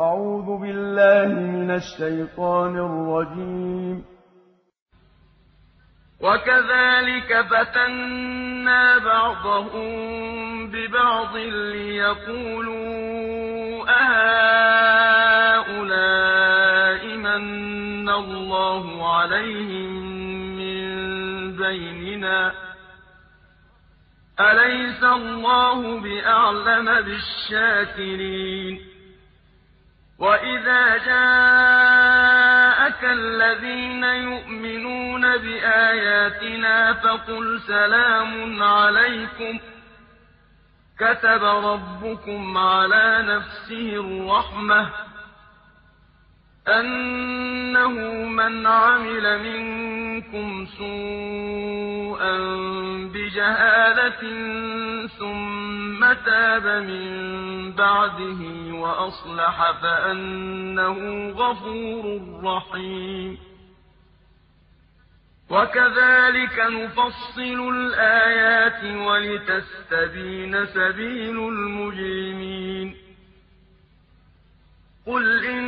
أعوذ بالله من الشيطان الرجيم. وكذلك فتنا بعضهم ببعض ليقولوا أهؤلاء من الله عليهم من بيننا؟ أليس الله بأعلم بالشاكرين؟ وإذا جاءك الذين يؤمنون بآياتنا فقل سلام عليكم كتب ربكم على نفسه الرحمة أنه من عمل منكم سوءا بجهالة ثم تاب من بعده وأصلح فأنه غفور رحيم. وكذلك نفصل الآيات ولتستبين سبيل المجرمين. قل نهيت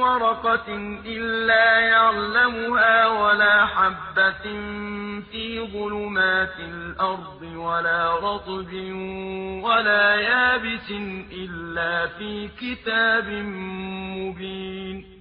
ورقة إلا يعلمها ولا حبة في ظلمات الأرض ولا رطب ولا يابس إلا في كتاب مبين.